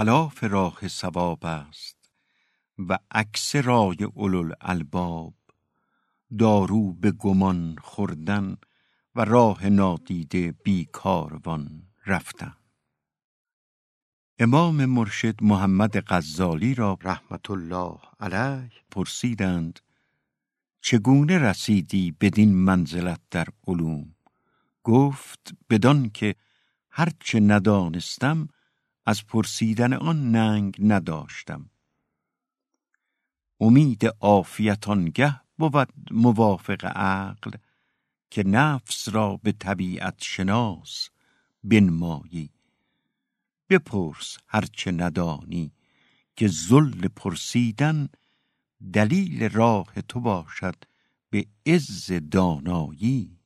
خلاف راه سباب است و عکس رای الباب دارو به گمان خوردن و راه نادیده بیکاروان رفتن. امام مرشد محمد غزالی را رحمت الله علیه پرسیدند چگونه رسیدی بدین منزلت در علوم؟ گفت بدان که هرچه ندانستم از پرسیدن آن ننگ نداشتم. امید عافیت آنگه بود موافق عقل که نفس را به طبیعت شناس بنمایی. بپرس هرچه ندانی که ذل پرسیدن دلیل راه تو باشد به عز دانایی.